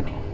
Okay.